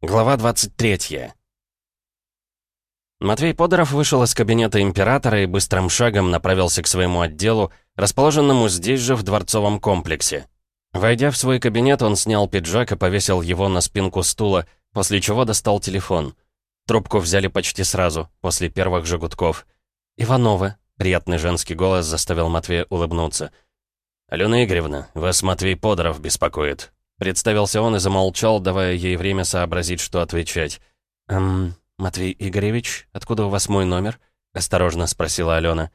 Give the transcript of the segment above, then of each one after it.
Глава 23. Матвей Подоров вышел из кабинета императора и быстрым шагом направился к своему отделу, расположенному здесь же в дворцовом комплексе. Войдя в свой кабинет, он снял пиджак и повесил его на спинку стула, после чего достал телефон. Трубку взяли почти сразу, после первых же гудков. «Иванова», — приятный женский голос заставил Матвея улыбнуться. «Алена Игоревна, вас Матвей Подоров беспокоит», Представился он и замолчал, давая ей время сообразить, что отвечать. «Эм, Матвей Игоревич, откуда у вас мой номер?» — осторожно спросила Алена.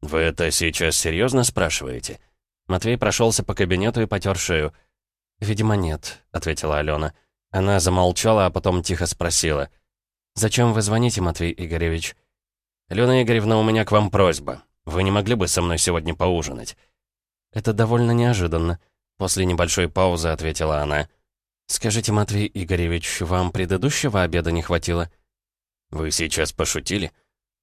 «Вы это сейчас серьезно спрашиваете?» Матвей прошелся по кабинету и потер шею. «Видимо, нет», — ответила Алена. Она замолчала, а потом тихо спросила. «Зачем вы звоните, Матвей Игоревич?» «Алена Игоревна, у меня к вам просьба. Вы не могли бы со мной сегодня поужинать?» «Это довольно неожиданно. После небольшой паузы ответила она. «Скажите, Матвей Игоревич, вам предыдущего обеда не хватило?» «Вы сейчас пошутили?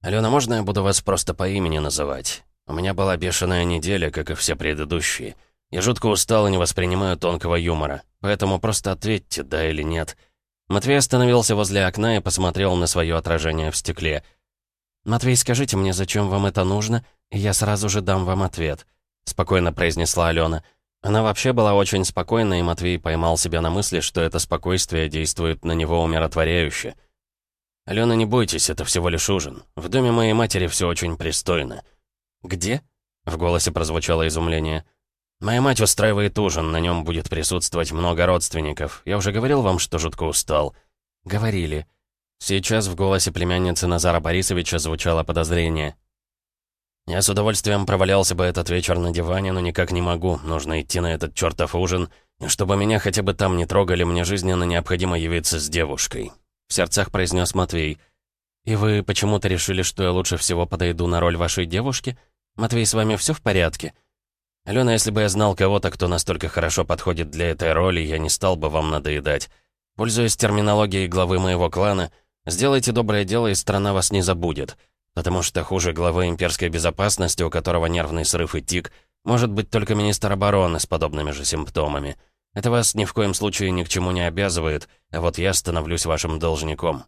Алена, можно я буду вас просто по имени называть? У меня была бешеная неделя, как и все предыдущие. Я жутко устал и не воспринимаю тонкого юмора, поэтому просто ответьте, да или нет». Матвей остановился возле окна и посмотрел на свое отражение в стекле. «Матвей, скажите мне, зачем вам это нужно, и я сразу же дам вам ответ», — спокойно произнесла Алена. Она вообще была очень спокойна, и Матвей поймал себя на мысли, что это спокойствие действует на него умиротворяюще. «Алена, не бойтесь, это всего лишь ужин. В доме моей матери все очень пристойно». «Где?» — в голосе прозвучало изумление. «Моя мать устраивает ужин, на нем будет присутствовать много родственников. Я уже говорил вам, что жутко устал». «Говорили». Сейчас в голосе племянницы Назара Борисовича звучало подозрение. Я с удовольствием провалялся бы этот вечер на диване, но никак не могу. Нужно идти на этот чертов ужин. И чтобы меня хотя бы там не трогали, мне жизненно необходимо явиться с девушкой. В сердцах произнес Матвей. «И вы почему-то решили, что я лучше всего подойду на роль вашей девушки? Матвей, с вами все в порядке?» «Алена, если бы я знал кого-то, кто настолько хорошо подходит для этой роли, я не стал бы вам надоедать. Пользуясь терминологией главы моего клана, сделайте доброе дело, и страна вас не забудет». Потому что хуже главы имперской безопасности, у которого нервный срыв и тик, может быть только министр обороны с подобными же симптомами. Это вас ни в коем случае ни к чему не обязывает, а вот я становлюсь вашим должником».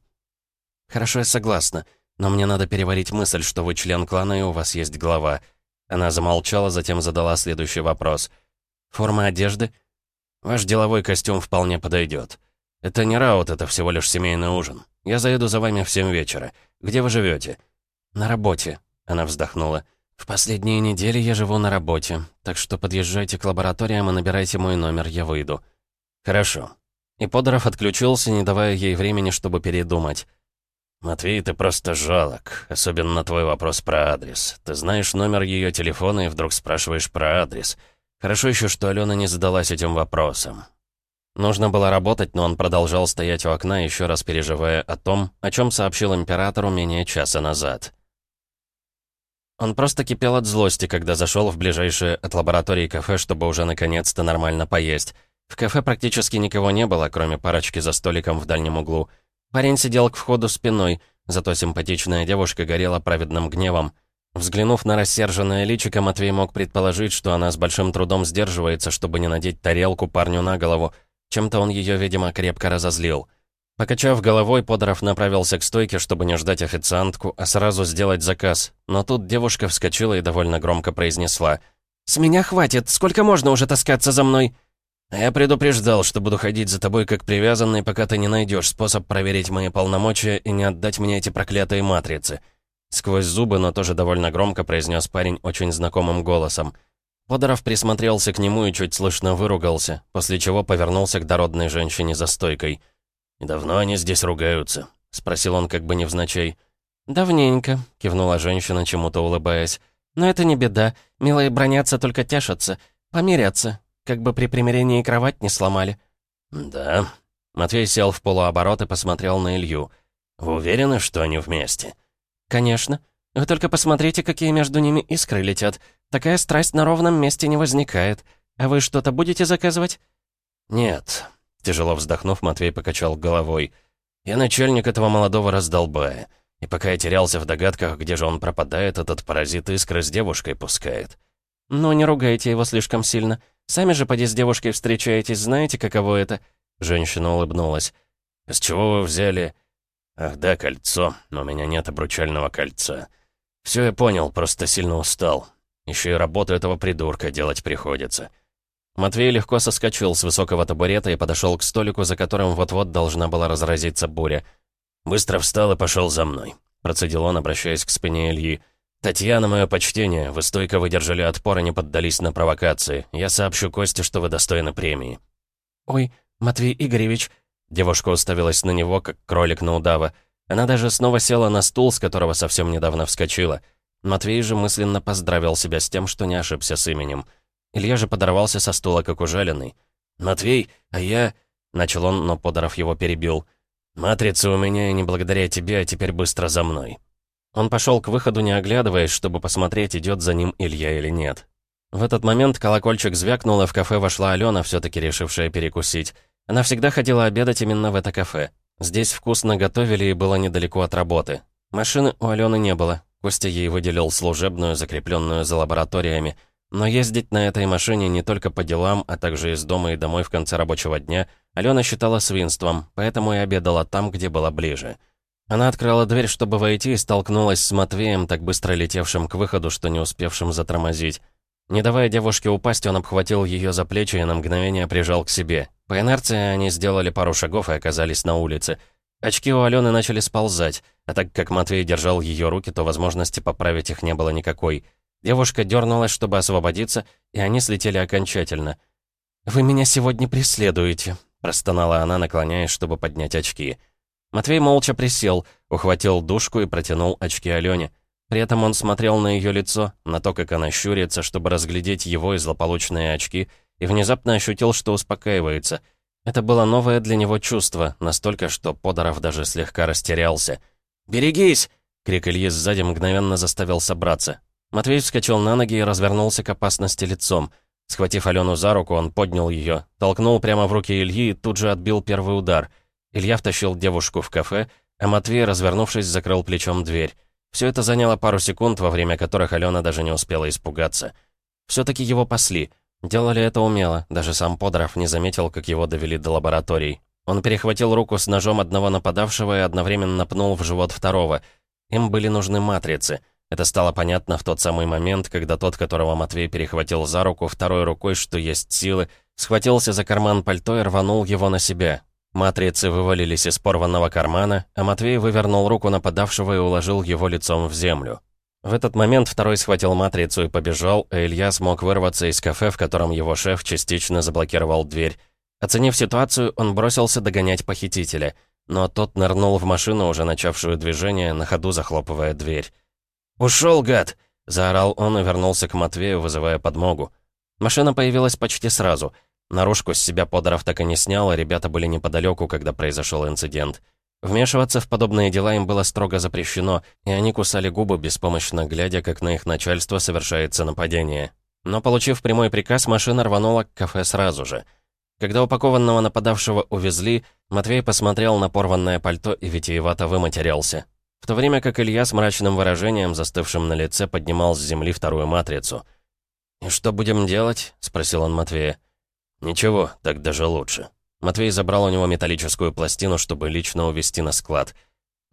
«Хорошо, я согласна, но мне надо переварить мысль, что вы член клана и у вас есть глава». Она замолчала, затем задала следующий вопрос. «Форма одежды?» «Ваш деловой костюм вполне подойдет. Это не раут, это всего лишь семейный ужин. Я заеду за вами в семь вечера. Где вы живете? «На работе», — она вздохнула. «В последние недели я живу на работе, так что подъезжайте к лабораториям и набирайте мой номер, я выйду». «Хорошо». И Подоров отключился, не давая ей времени, чтобы передумать. «Матвей, ты просто жалок, особенно твой вопрос про адрес. Ты знаешь номер ее телефона и вдруг спрашиваешь про адрес. Хорошо еще, что Алена не задалась этим вопросом». Нужно было работать, но он продолжал стоять у окна, еще раз переживая о том, о чем сообщил императору менее часа назад. Он просто кипел от злости, когда зашел в ближайшее от лаборатории кафе, чтобы уже наконец-то нормально поесть. В кафе практически никого не было, кроме парочки за столиком в дальнем углу. Парень сидел к входу спиной, зато симпатичная девушка горела праведным гневом. Взглянув на рассерженное личико, Матвей мог предположить, что она с большим трудом сдерживается, чтобы не надеть тарелку парню на голову. Чем-то он ее, видимо, крепко разозлил. Покачав головой, Подоров направился к стойке, чтобы не ждать официантку, а сразу сделать заказ. Но тут девушка вскочила и довольно громко произнесла. «С меня хватит! Сколько можно уже таскаться за мной?» «Я предупреждал, что буду ходить за тобой как привязанный, пока ты не найдешь способ проверить мои полномочия и не отдать мне эти проклятые матрицы». Сквозь зубы, но тоже довольно громко произнес парень очень знакомым голосом. Подоров присмотрелся к нему и чуть слышно выругался, после чего повернулся к дородной женщине за стойкой – «И давно они здесь ругаются?» — спросил он как бы невзначай. «Давненько», — кивнула женщина, чему-то улыбаясь. «Но это не беда. Милые бронятся, только тешатся. Помирятся. Как бы при примирении кровать не сломали». «Да». Матвей сел в полуоборот и посмотрел на Илью. «Вы уверены, что они вместе?» «Конечно. Вы только посмотрите, какие между ними искры летят. Такая страсть на ровном месте не возникает. А вы что-то будете заказывать?» «Нет», Тяжело вздохнув, Матвей покачал головой. «Я начальник этого молодого раздолбая. И пока я терялся в догадках, где же он пропадает, этот паразит искры с девушкой пускает». «Ну, не ругайте его слишком сильно. Сами же поди с девушкой встречаетесь, знаете, каково это?» Женщина улыбнулась. «С чего вы взяли...» «Ах да, кольцо, но у меня нет обручального кольца. Все я понял, просто сильно устал. Еще и работу этого придурка делать приходится». Матвей легко соскочил с высокого табурета и подошел к столику, за которым вот-вот должна была разразиться буря. «Быстро встал и пошел за мной», — процедил он, обращаясь к спине Ильи. «Татьяна, мое почтение, вы стойко выдержали отпор и не поддались на провокации. Я сообщу Косте, что вы достойны премии». «Ой, Матвей Игоревич...» Девушка уставилась на него, как кролик на удава. Она даже снова села на стул, с которого совсем недавно вскочила. Матвей же мысленно поздравил себя с тем, что не ошибся с именем. Илья же подорвался со стула, как ужаленный. «Матвей, а я...» — начал он, но Подоров его перебил. «Матрица у меня и не благодаря тебе, а теперь быстро за мной». Он пошел к выходу, не оглядываясь, чтобы посмотреть, идет за ним Илья или нет. В этот момент колокольчик звякнул, и в кафе вошла Алена, все-таки решившая перекусить. Она всегда ходила обедать именно в это кафе. Здесь вкусно готовили и было недалеко от работы. Машины у Алены не было. Костя ей выделил служебную, закрепленную за лабораториями. Но ездить на этой машине не только по делам, а также из дома и домой в конце рабочего дня, Алена считала свинством, поэтому и обедала там, где было ближе. Она открыла дверь, чтобы войти, и столкнулась с Матвеем, так быстро летевшим к выходу, что не успевшим затормозить. Не давая девушке упасть, он обхватил ее за плечи и на мгновение прижал к себе. По инерции они сделали пару шагов и оказались на улице. Очки у Алены начали сползать, а так как Матвей держал ее руки, то возможности поправить их не было никакой. Девушка дернулась, чтобы освободиться, и они слетели окончательно. «Вы меня сегодня преследуете», — простонала она, наклоняясь, чтобы поднять очки. Матвей молча присел, ухватил душку и протянул очки Алене. При этом он смотрел на ее лицо, на то, как она щурится, чтобы разглядеть его и злополучные очки, и внезапно ощутил, что успокаивается. Это было новое для него чувство, настолько, что Подоров даже слегка растерялся. «Берегись!» — крик Ильи сзади мгновенно заставил собраться. Матвей вскочил на ноги и развернулся к опасности лицом. Схватив Алену за руку, он поднял ее, толкнул прямо в руки Ильи и тут же отбил первый удар. Илья втащил девушку в кафе, а Матвей, развернувшись, закрыл плечом дверь. Все это заняло пару секунд, во время которых Алена даже не успела испугаться. Все-таки его пасли. Делали это умело, даже сам Подоров не заметил, как его довели до лабораторий. Он перехватил руку с ножом одного нападавшего и одновременно пнул в живот второго. Им были нужны матрицы — это стало понятно в тот самый момент, когда тот, которого Матвей перехватил за руку, второй рукой, что есть силы, схватился за карман пальто и рванул его на себя. Матрицы вывалились из порванного кармана, а Матвей вывернул руку нападавшего и уложил его лицом в землю. В этот момент второй схватил матрицу и побежал, а Илья смог вырваться из кафе, в котором его шеф частично заблокировал дверь. Оценив ситуацию, он бросился догонять похитителя, но тот нырнул в машину, уже начавшую движение, на ходу захлопывая дверь. «Ушел, гад!» — заорал он и вернулся к Матвею, вызывая подмогу. Машина появилась почти сразу. Наружку с себя Подоров так и не снял, а ребята были неподалеку, когда произошел инцидент. Вмешиваться в подобные дела им было строго запрещено, и они кусали губы, беспомощно глядя, как на их начальство совершается нападение. Но, получив прямой приказ, машина рванула к кафе сразу же. Когда упакованного нападавшего увезли, Матвей посмотрел на порванное пальто и витиевато выматерялся в то время как Илья с мрачным выражением, застывшим на лице, поднимал с земли вторую матрицу. «И что будем делать?» — спросил он Матвея. «Ничего, так даже лучше». Матвей забрал у него металлическую пластину, чтобы лично увезти на склад.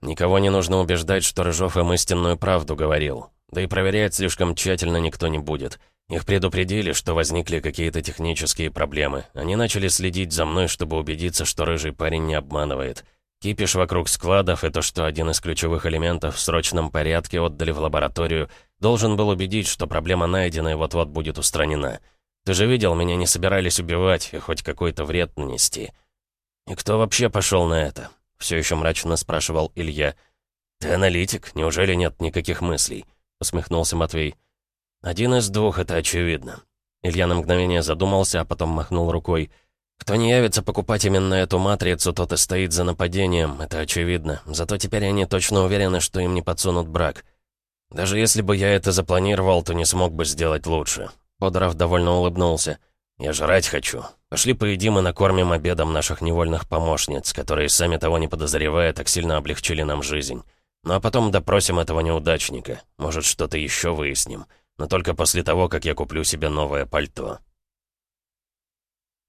Никого не нужно убеждать, что Рыжов им истинную правду говорил. Да и проверять слишком тщательно никто не будет. Их предупредили, что возникли какие-то технические проблемы. Они начали следить за мной, чтобы убедиться, что рыжий парень не обманывает. Кипиш вокруг складов и то, что один из ключевых элементов в срочном порядке отдали в лабораторию, должен был убедить, что проблема найдена и вот-вот будет устранена. Ты же видел, меня не собирались убивать и хоть какой-то вред нанести. «И кто вообще пошел на это?» — все еще мрачно спрашивал Илья. «Ты аналитик, неужели нет никаких мыслей?» — усмехнулся Матвей. «Один из двух, это очевидно». Илья на мгновение задумался, а потом махнул рукой. Кто не явится покупать именно эту матрицу, тот и стоит за нападением, это очевидно. Зато теперь они точно уверены, что им не подсунут брак. Даже если бы я это запланировал, то не смог бы сделать лучше. Подоров довольно улыбнулся. «Я жрать хочу. Пошли поедим и накормим обедом наших невольных помощниц, которые, сами того не подозревая, так сильно облегчили нам жизнь. Ну а потом допросим этого неудачника. Может, что-то еще выясним. Но только после того, как я куплю себе новое пальто».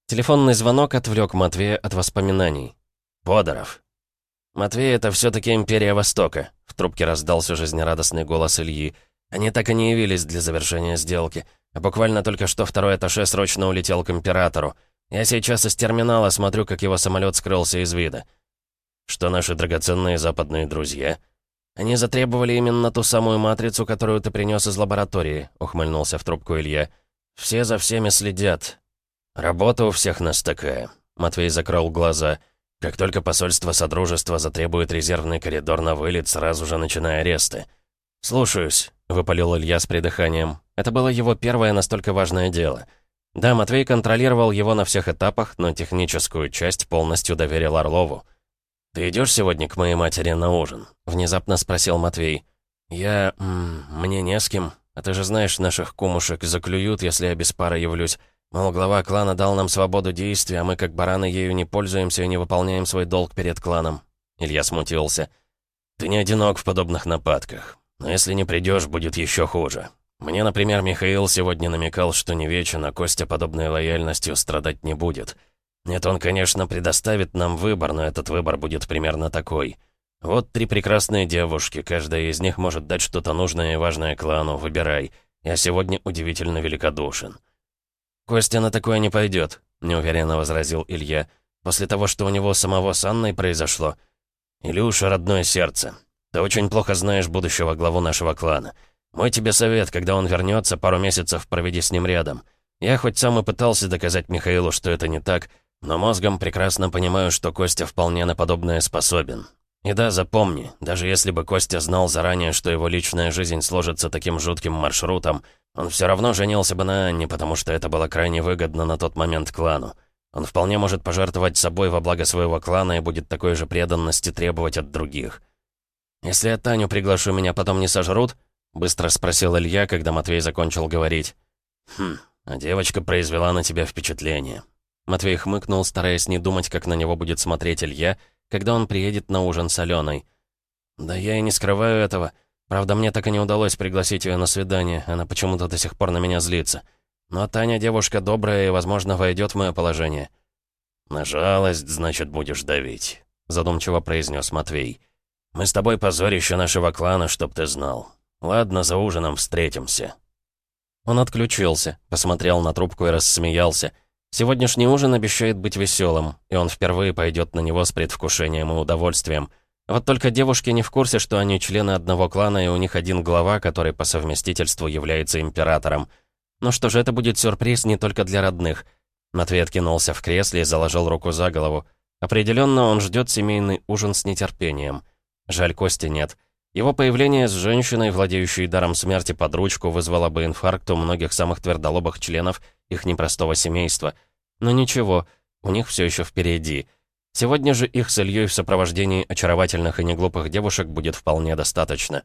Телефонный звонок отвлек Матвея от воспоминаний. Подоров». «Матвей, это все-таки Империя Востока», — в трубке раздался жизнерадостный голос Ильи. «Они так и не явились для завершения сделки. А буквально только что второй этаже срочно улетел к Императору. Я сейчас из терминала смотрю, как его самолет скрылся из вида». «Что наши драгоценные западные друзья?» «Они затребовали именно ту самую матрицу, которую ты принес из лаборатории», — ухмыльнулся в трубку Илья. «Все за всеми следят». «Работа у всех нас такая», — Матвей закрыл глаза. «Как только посольство Содружества затребует резервный коридор на вылет, сразу же начиная аресты». «Слушаюсь», — выпалил Илья с придыханием. Это было его первое настолько важное дело. Да, Матвей контролировал его на всех этапах, но техническую часть полностью доверил Орлову. «Ты идешь сегодня к моей матери на ужин?» — внезапно спросил Матвей. «Я... М мне не с кем. А ты же знаешь, наших кумушек заклюют, если я без пары явлюсь. Мол, глава клана дал нам свободу действий, а мы как бараны ею не пользуемся и не выполняем свой долг перед кланом». Илья смутился. «Ты не одинок в подобных нападках. Но если не придешь, будет еще хуже. Мне, например, Михаил сегодня намекал, что не вечен, а Костя подобной лояльностью страдать не будет». Нет, он, конечно, предоставит нам выбор, но этот выбор будет примерно такой. Вот три прекрасные девушки, каждая из них может дать что-то нужное и важное клану, выбирай. Я сегодня удивительно великодушен». «Костя на такое не пойдет», — неуверенно возразил Илья. «После того, что у него самого с Анной произошло». «Илюша, родное сердце, ты очень плохо знаешь будущего главу нашего клана. Мой тебе совет, когда он вернется, пару месяцев проведи с ним рядом. Я хоть сам и пытался доказать Михаилу, что это не так, — но мозгом прекрасно понимаю, что Костя вполне на подобное способен. И да, запомни, даже если бы Костя знал заранее, что его личная жизнь сложится таким жутким маршрутом, он все равно женился бы на Анне, потому что это было крайне выгодно на тот момент клану. Он вполне может пожертвовать собой во благо своего клана и будет такой же преданности требовать от других. «Если я Таню приглашу, меня потом не сожрут?» — быстро спросил Илья, когда Матвей закончил говорить. «Хм, а девочка произвела на тебя впечатление. Матвей хмыкнул, стараясь не думать, как на него будет смотреть Илья, когда он приедет на ужин с Аленой. «Да я и не скрываю этого. Правда, мне так и не удалось пригласить ее на свидание. Она почему-то до сих пор на меня злится. Но Таня девушка добрая и, возможно, войдет в мое положение». «На жалость, значит, будешь давить», — задумчиво произнес Матвей. «Мы с тобой позорище нашего клана, чтоб ты знал. Ладно, за ужином встретимся». Он отключился, посмотрел на трубку и рассмеялся — Сегодняшний ужин обещает быть веселым, и он впервые пойдет на него с предвкушением и удовольствием. Вот только девушки не в курсе, что они члены одного клана, и у них один глава, который по совместительству является императором. Ну что же, это будет сюрприз не только для родных. Матвей откинулся в кресле и заложил руку за голову. Определенно он ждет семейный ужин с нетерпением. Жаль, Кости нет. Его появление с женщиной, владеющей даром смерти под ручку, вызвало бы инфаркт у многих самых твердолобых членов их непростого семейства. Но ничего, у них все еще впереди. Сегодня же их с Ильей в сопровождении очаровательных и неглупых девушек будет вполне достаточно.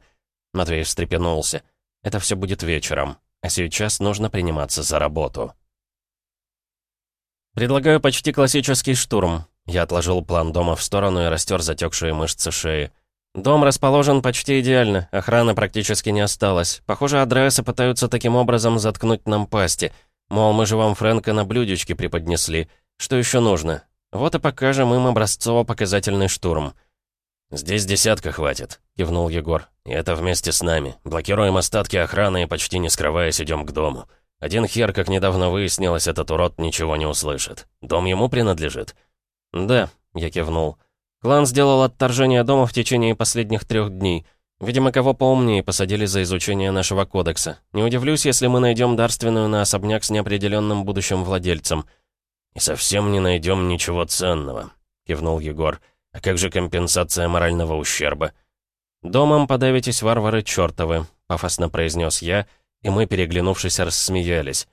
Матвей встрепенулся. Это все будет вечером, а сейчас нужно приниматься за работу. «Предлагаю почти классический штурм». Я отложил план дома в сторону и растер затекшие мышцы шеи. Дом расположен почти идеально, охраны практически не осталось. Похоже, адресы пытаются таким образом заткнуть нам пасти. Мол, мы же вам Фрэнка на блюдечке преподнесли. Что еще нужно? Вот и покажем им образцово-показательный штурм. «Здесь десятка хватит», — кивнул Егор. «И это вместе с нами. Блокируем остатки охраны и почти не скрываясь идем к дому. Один хер, как недавно выяснилось, этот урод ничего не услышит. Дом ему принадлежит?» «Да», — я кивнул. Клан сделал отторжение дома в течение последних трех дней. Видимо, кого поумнее посадили за изучение нашего кодекса. Не удивлюсь, если мы найдем дарственную на особняк с неопределенным будущим владельцем. «И совсем не найдем ничего ценного», — кивнул Егор. «А как же компенсация морального ущерба?» «Домом подавитесь, варвары чертовы», — пафосно произнес я, и мы, переглянувшись, рассмеялись.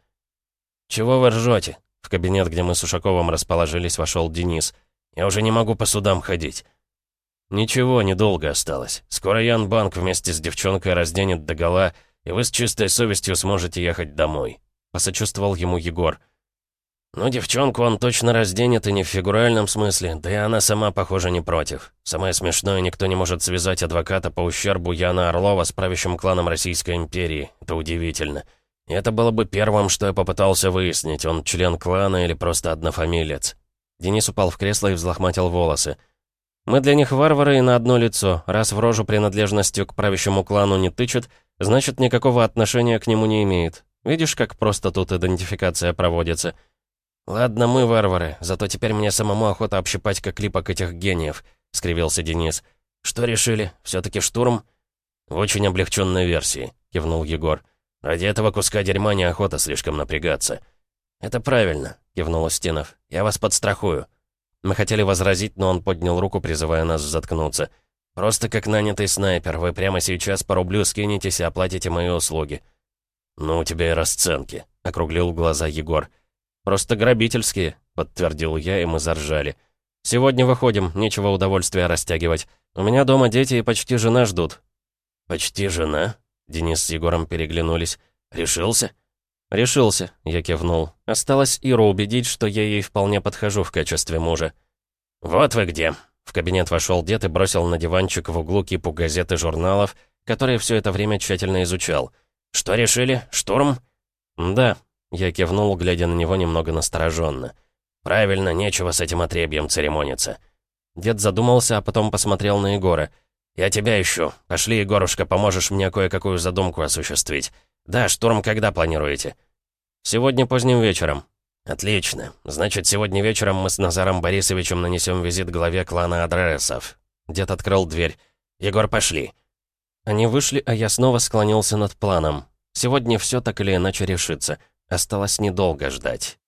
«Чего вы ржете?» В кабинет, где мы с Ушаковым расположились, вошел Денис — я уже не могу по судам ходить». «Ничего, недолго осталось. Скоро Ян Банк вместе с девчонкой разденет догола, и вы с чистой совестью сможете ехать домой», — посочувствовал ему Егор. «Ну, девчонку он точно разденет, и не в фигуральном смысле, да и она сама, похоже, не против. Самое смешное, никто не может связать адвоката по ущербу Яна Орлова с правящим кланом Российской империи. Это удивительно. И это было бы первым, что я попытался выяснить, он член клана или просто однофамилец. Денис упал в кресло и взлохматил волосы. Мы для них варвары и на одно лицо. Раз в рожу принадлежностью к правящему клану не тычет, значит, никакого отношения к нему не имеет. Видишь, как просто тут идентификация проводится? «Ладно, мы варвары, зато теперь мне самому охота общипать как липок этих гениев», — скривился Денис. «Что решили? все таки штурм?» «В очень облегченной версии», — кивнул Егор. «Ради этого куска дерьма неохота слишком напрягаться». «Это правильно», — кивнул Устинов. «Я вас подстрахую». Мы хотели возразить, но он поднял руку, призывая нас заткнуться. «Просто как нанятый снайпер, вы прямо сейчас по рублю скинетесь и оплатите мои услуги». «Ну, у тебя и расценки», — округлил глаза Егор. «Просто грабительские», — подтвердил я, и мы заржали. «Сегодня выходим, нечего удовольствия растягивать. У меня дома дети и почти жена ждут». «Почти жена?» — Денис с Егором переглянулись. «Решился?» «Решился», — я кивнул. Осталось Иру убедить, что я ей вполне подхожу в качестве мужа. «Вот вы где!» В кабинет вошел дед и бросил на диванчик в углу кипу газет и журналов, которые все это время тщательно изучал. «Что решили? Штурм?» «Да», — я кивнул, глядя на него немного настороженно. «Правильно, нечего с этим отребьем церемониться». Дед задумался, а потом посмотрел на Егора. «Я тебя ищу. Пошли, Егорушка, поможешь мне кое-какую задумку осуществить. «Да, штурм когда планируете?» «Сегодня поздним вечером». «Отлично. Значит, сегодня вечером мы с Назаром Борисовичем нанесем визит главе клана Адресов». Дед открыл дверь. «Егор, пошли». Они вышли, а я снова склонился над планом. Сегодня все так или иначе решится. Осталось недолго ждать.